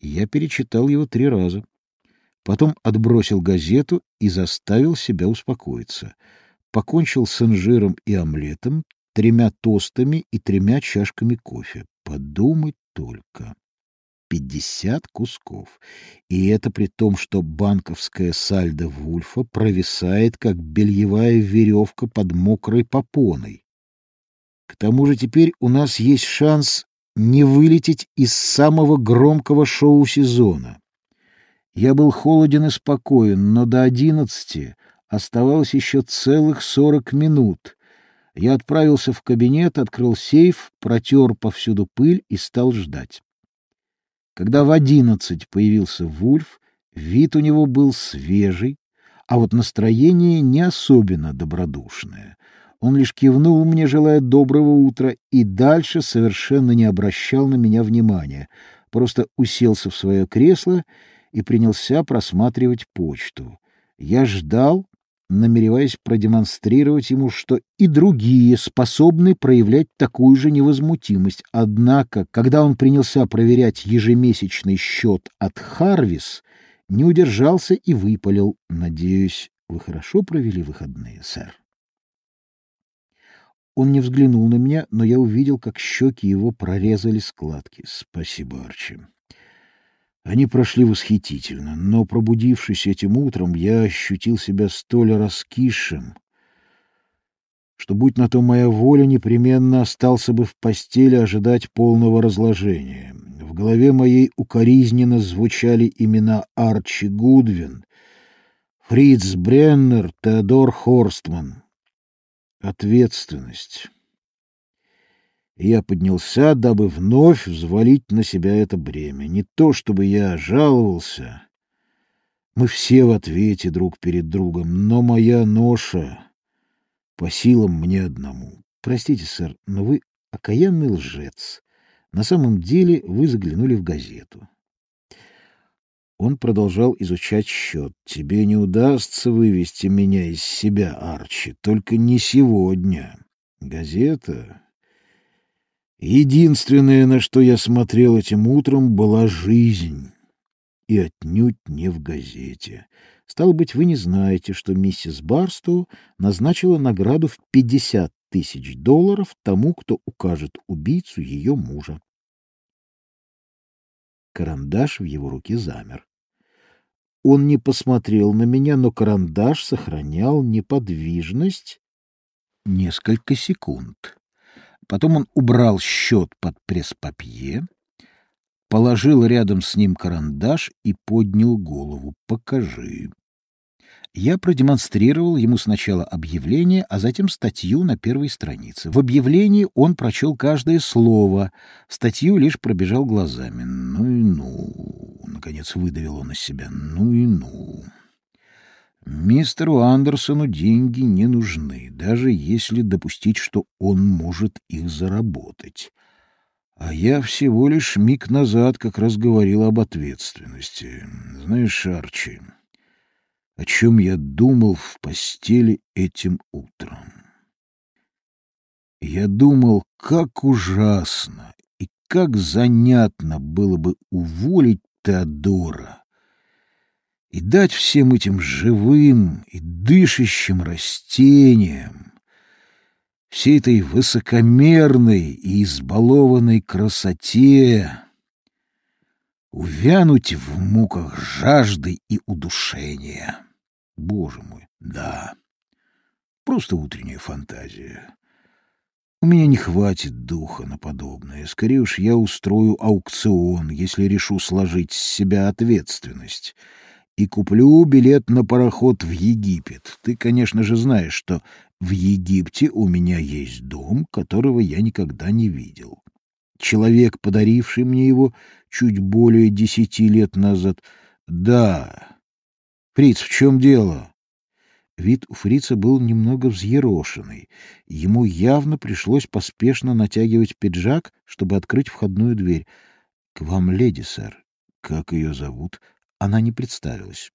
Я перечитал его три раза. Потом отбросил газету и заставил себя успокоиться. Покончил с инжиром и омлетом, тремя тостами и тремя чашками кофе. Подумать только. Пятьдесят кусков. И это при том, что банковская сальдо Вульфа провисает, как бельевая веревка под мокрой попоной. К тому же теперь у нас есть шанс не вылететь из самого громкого шоу сезона. Я был холоден и спокоен, но до одиннадцати оставалось еще целых сорок минут. Я отправился в кабинет, открыл сейф, протер повсюду пыль и стал ждать. Когда в одиннадцать появился Вульф, вид у него был свежий, а вот настроение не особенно добродушное. Он лишь кивнул мне, желая доброго утра, и дальше совершенно не обращал на меня внимания, просто уселся в свое кресло и принялся просматривать почту. Я ждал, намереваясь продемонстрировать ему, что и другие способны проявлять такую же невозмутимость. Однако, когда он принялся проверять ежемесячный счет от Харвис, не удержался и выпалил. «Надеюсь, вы хорошо провели выходные, сэр?» Он не взглянул на меня, но я увидел, как щеки его прорезали складки. Спасибо, Арчи. Они прошли восхитительно, но, пробудившись этим утром, я ощутил себя столь раскисшим, что, будь на то моя воля, непременно остался бы в постели ожидать полного разложения. В голове моей укоризненно звучали имена Арчи Гудвин, Фриц Бреннер, Теодор Хорстман ответственность. И я поднялся, дабы вновь взвалить на себя это бремя. Не то, чтобы я жаловался. Мы все в ответе друг перед другом, но моя ноша по силам мне одному. Простите, сэр, но вы окаянный лжец. На самом деле вы заглянули в газету. Он продолжал изучать счет. «Тебе не удастся вывести меня из себя, Арчи, только не сегодня. Газета...» Единственное, на что я смотрел этим утром, была жизнь. И отнюдь не в газете. Стало быть, вы не знаете, что миссис Барстоу назначила награду в пятьдесят тысяч долларов тому, кто укажет убийцу ее мужа. Карандаш в его руке замер. Он не посмотрел на меня, но карандаш сохранял неподвижность несколько секунд. Потом он убрал счет под пресс-папье, положил рядом с ним карандаш и поднял голову. «Покажи». Я продемонстрировал ему сначала объявление, а затем статью на первой странице. В объявлении он прочел каждое слово, статью лишь пробежал глазами. «Ну и ну!» — наконец выдавил он из себя. «Ну и ну!» Мистеру Андерсону деньги не нужны, даже если допустить, что он может их заработать. А я всего лишь миг назад как раз говорил об ответственности. Знаешь, Арчи, о чем я думал в постели этим утром. Я думал, как ужасно и как занятно было бы уволить Теодора и дать всем этим живым и дышащим растениям, всей этой высокомерной и избалованной красоте увянуть в муках жажды и удушения. Боже мой, да. Просто утренняя фантазия. У меня не хватит духа на подобное. Скорее уж я устрою аукцион, если решу сложить с себя ответственность. И куплю билет на пароход в Египет. Ты, конечно же, знаешь, что в Египте у меня есть дом, которого я никогда не видел. Человек, подаривший мне его чуть более десяти лет назад. Да, Фриц, в чем дело? Вид у фрица был немного взъерошенный. Ему явно пришлось поспешно натягивать пиджак, чтобы открыть входную дверь. — К вам леди, сэр. — Как ее зовут? Она не представилась.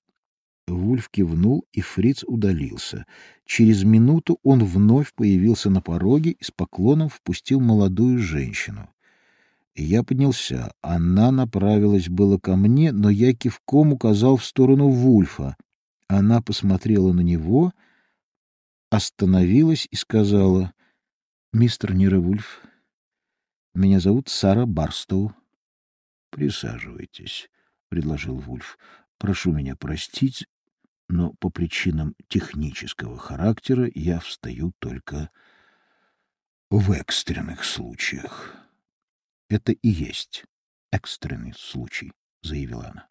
Вульф кивнул, и фриц удалился. Через минуту он вновь появился на пороге и с поклоном впустил молодую женщину. Я поднялся. Она направилась было ко мне, но я кивком указал в сторону Вульфа. Она посмотрела на него, остановилась и сказала, «Мистер Нировульф, меня зовут Сара Барстоу». «Присаживайтесь», — предложил Вульф. «Прошу меня простить, но по причинам технического характера я встаю только в экстренных случаях». «Это и есть экстренный случай», — заявила она.